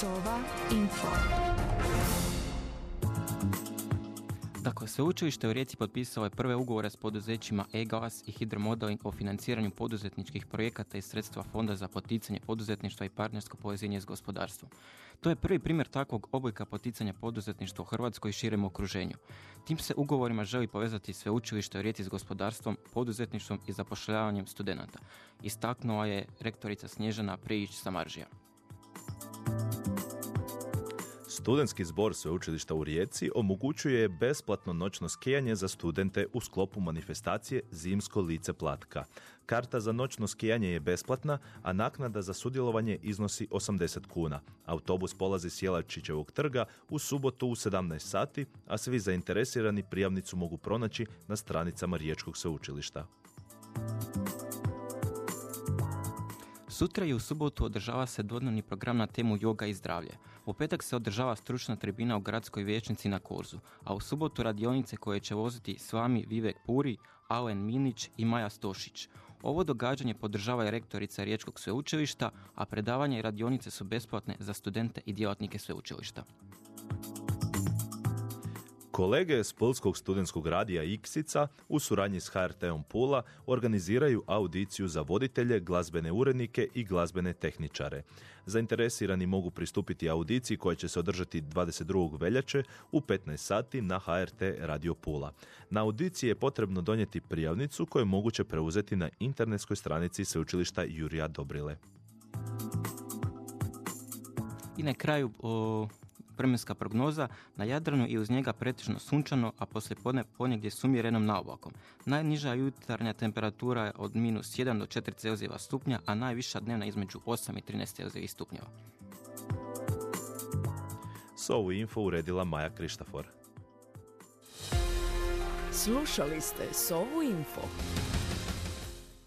Sova Info. Dakle, sveučilište u Rijeci potpisalo je prve ugovore s poduzećima e-gas i Hydromodeling o financiranju poduzetničkih projekata i sredstva Fonda za poticanje poduzetništva i partnersko povezivanje s gospodarstvom. To je prvi primjer takvog oblika poticanja poduzetništva u Hrvatskoj i širem okruženju. Tim se ugovorima želi povezati sveučilište u Rijeci s gospodarstvom, poduzetništvom i zapošljavanjem studenata. Istaknula je rektorica Snježana Prijić Samaržija. Studentski zbor sveučilišta u Rijeci omogućuje besplatno noćno skijanje za studente u sklopu manifestacije Zimsko lice platka. Karta za noćno skijanje je besplatna, a naknada za sudjelovanje iznosi 80 kuna. Autobus polazi s Jelačićevog trga u subotu u 17 sati, a svi zainteresirani prijavnicu mogu pronaći na stranicama Riječkog sveučilišta. Sutra i u subotu održava se dvodnevni program na temu yoga i zdravlje. U petak se održava stručna tribina u gradskoj vijećnici na Korzu, a u subotu radionice koje će voziti s vami Vivek Puri, Alen Minić i Maja Stošić. Ovo događanje podržava i rektorica Riječkog sveučilišta, a predavanja i radionice su besplatne za studente i djelatnike sveučilišta. Kolege s Pulskog studentskog radija Iksica u suradnji s HRT-om Pula organiziraju audiciju za voditelje, glazbene urednike i glazbene tehničare. Zainteresirani mogu pristupiti audiciji koja će se održati 22. veljače u 15 sati na HRT Radio Pula. Na audiciji je potrebno donijeti prijavnicu koju je moguće preuzeti na internetskoj stranici sveučilišta Jurija Dobrile. I na kraju vremenska prognoza na Jadranu i uz njega pretežno sunčano, a poslije podne ponegdje s umjerenom naobakom. Najniža jutarnja temperatura je od minus 1 do 4 Celzijeva stupnja, a najviša dnevna između 8 i 13 Celzijevih stupnjeva. S ovu info uredila Maja Krištafor. Slušali ste Sovu Info.